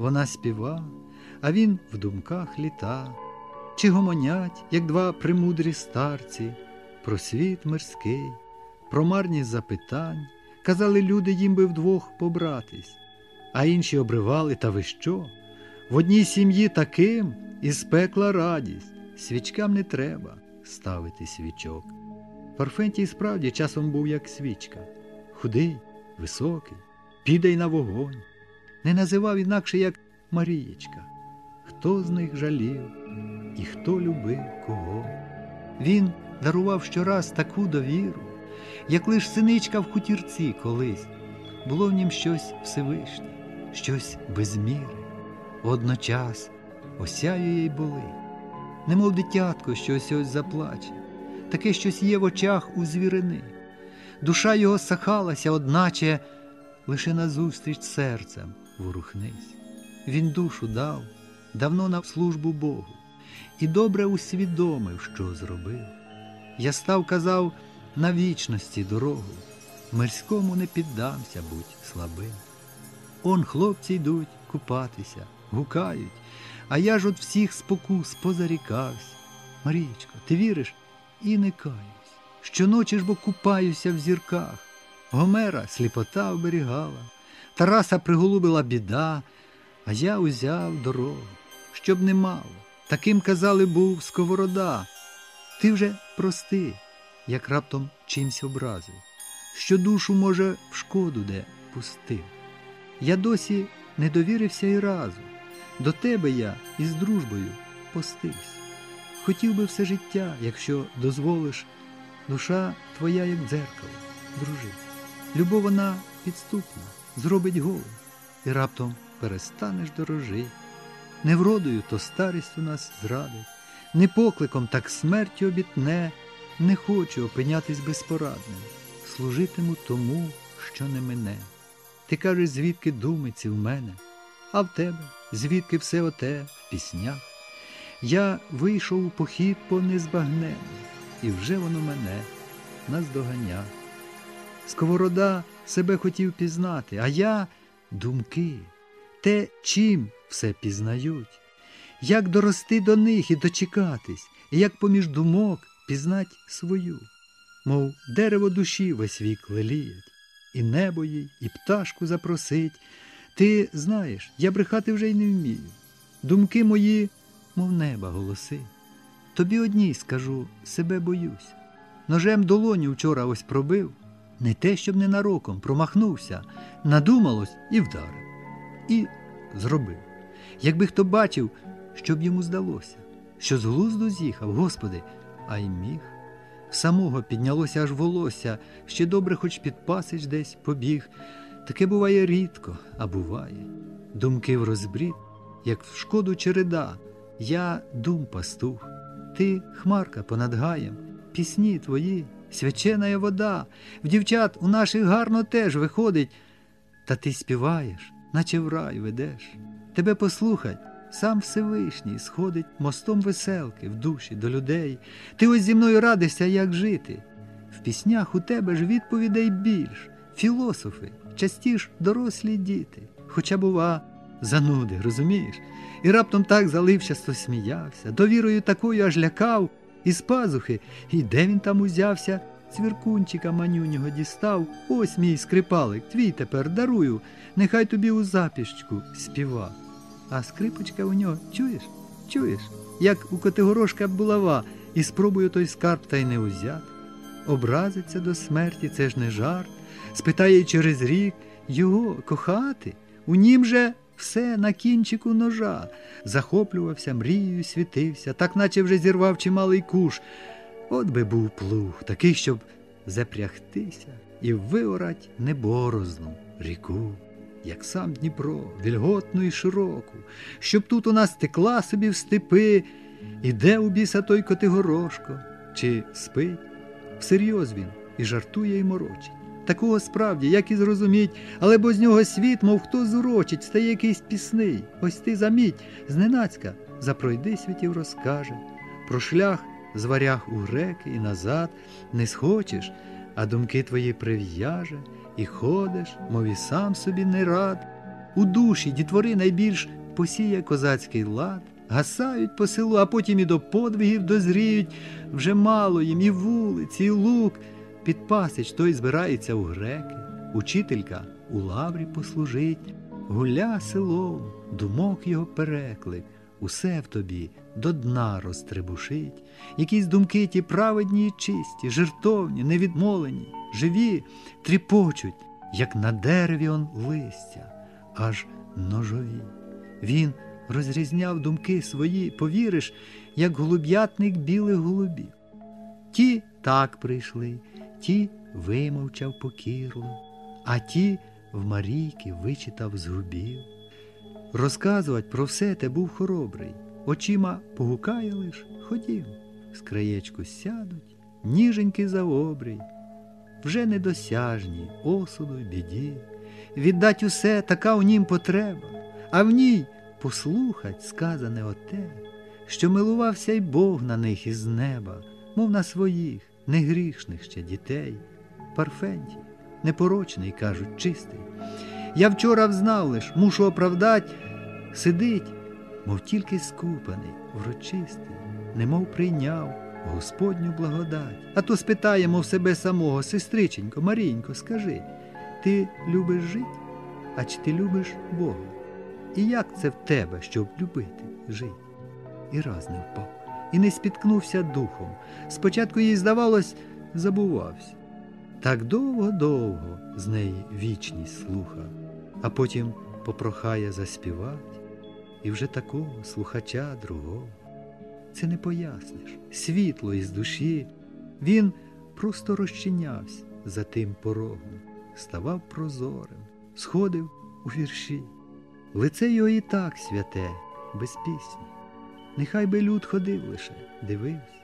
вона співа, а він в думках літа, чи гомонять, як два премудрі старці, про світ мирський, про марність запитань, казали люди їм би вдвох побратись, а інші обривали, та ви що? В одній сім'ї таким із пекла радість, свічкам не треба ставити свічок. Парфентій справді часом був як свічка, худий, високий, піде на вогонь. Не називав інакше як Марієчка. Хто з них жалів і хто любив кого. Він дарував щораз таку довіру, як лиш синичка в хутірці колись. Було в нім щось Всевишнє, щось без міри. Водночас осяює й болить, немов дитятко, що ось ось заплаче, таке щось є в очах у звірини. Душа його сахалася, одначе лише назустріч серцем ворухнись. Він душу дав давно на службу Богу і добре усвідомив, що зробив. Я став, казав, на вічності дорогу, мирському не піддамся, будь слабим. Он хлопці йдуть купатися, гукають, а я ж от всіх спокус позарікався. Марічко, ти віриш? І не каюсь. Щоночі ж бо купаюся в зірках. Гомера сліпота оберігала, Тараса приголубила біда, а я узяв дорогу, щоб не мало. Таким казали був сковорода. Ти вже прости, як раптом чимсь образив, що душу, може, в шкоду де пустив. Я досі не довірився і разу. До тебе я із дружбою постився. Хотів би все життя, якщо дозволиш, душа твоя, як дзеркало, дружить. Любов вона підступна, зробить голим, і раптом перестанеш дорожить. Не вродою, то старість у нас зрадить, не покликом, так смертю обітне, не хочу опинятись безпорадним, служитиму тому, що не мене. Ти кажеш, звідки думиці в мене, а в тебе, звідки все оте в піснях. Я вийшов у похід по незбагненню, і вже воно мене наздоганя. Сковорода себе хотів пізнати, а я думки, те, чим все пізнають, як дорости до них і дочекатись, і як поміж думок пізнать свою, мов дерево душі весь вік леліять, і небо їй, і пташку запросить. Ти знаєш, я брехати вже й не вмію. Думки мої, мов неба, голоси. Тобі одній скажу, себе боюсь. Ножем долоню вчора ось пробив, не те, щоб ненароком промахнувся, надумалось і вдарив. І зробив. Якби хто бачив, що б йому здалося, що з глузду з'їхав, Господи, а й міг. Самого піднялося аж волосся, ще добре, хоч підпасич десь побіг. Таке буває рідко, а буває. Думки в розбрід, як в шкоду череда, я дум пастух, ти хмарка понад гаєм, пісні твої, свячена вода, в дівчат у наших гарно теж виходить, та ти співаєш, наче в рай ведеш. Тебе послухать, сам Всевишній сходить мостом веселки в душі до людей. Ти ось зі мною радишся, як жити. В піснях у тебе ж відповідей більш, філософи, частіш дорослі діти, хоча, бува, зануди, розумієш? І раптом так залився, то сміявся, довірою такою аж лякав, із пазухи, і де він там узявся, цвіркунчика манюнього дістав, ось мій скрипалик, твій тепер дарую, нехай тобі у запіщку співа. А скрипочка у нього, чуєш? Чуєш, як у Котигорошка булава, і спробую той скарб та й не узяти. Образиться до смерті, це ж не жарт. Спитає через рік його кохати, у нім же все на кінчику ножа. Захоплювався, мрією світився, так наче вже зірвав чималий куш. От би був плуг, такий, щоб запрягтися і виорать неборозну ріку, як сам Дніпро, вільготну і широку, щоб тут у нас текла собі в степи, і де у біса той Котигорошко, чи спить, всерйоз він і жартує, і морочить. Такого справді, як і зрозуміть, але бо з нього світ, мов хто зурочить, стає якийсь пісний. Ось ти заміть, зненацька запройди світів розкаже. Про шлях з варяг у греки і назад не схочеш, а думки твої прив'яже, і ходиш, мов і сам собі не рад. у душі дітвори найбільш посіє козацький лад, гасають по селу, а потім і до подвигів дозріють. Вже мало їм і вулиці, і лук. Підпасич той збирається у греки, учителька у лаврі послужить, гуля селом, думок його переклик, усе в тобі до дна розтребушить, якісь думки ті праведні і чисті, жертовні, невідмолені, живі, тріпочуть, як на дереві он листя, аж ножові. Він розрізняв думки свої, повіриш, як голуб'ятник білих голубів. Ті так прийшли, ті вимовчав покірно, а ті в Марійки вичитав з губів. Розказувать про все те був хоробрий, очима погукає лиш, ходім, з краєчку сядуть, ніженьки за обрій, вже недосяжні осуду й біді. Віддать усе така у нім потреба, а в ній послухать сказане оте, що милувався й Бог на них із неба, мов на своїх, негрішних ще дітей. Парфентій, непорочний, кажуть, чистий. Я вчора взнав лиш, мушу оправдать, сидить, мов тільки скупаний, врочистий, немов прийняв Господню благодать. А то спитаємо в себе самого, сестриченько, Марінько, скажи, ти любиш жить, а чи ти любиш Бога? І як це в тебе, щоб любити, жити? І раз не впав, і не спіткнувся духом. Спочатку їй здавалось, забувався. Так довго-довго з неї вічність слуха, а потім попрохає заспівать, і вже такого слухача другого. Це не поясниш. Світло із душі. Він просто розчинявся за тим порогом, ставав прозорим, сходив у вірші. Лице його і так святе, без пісні. Нехай би люд ходив лише, дивився.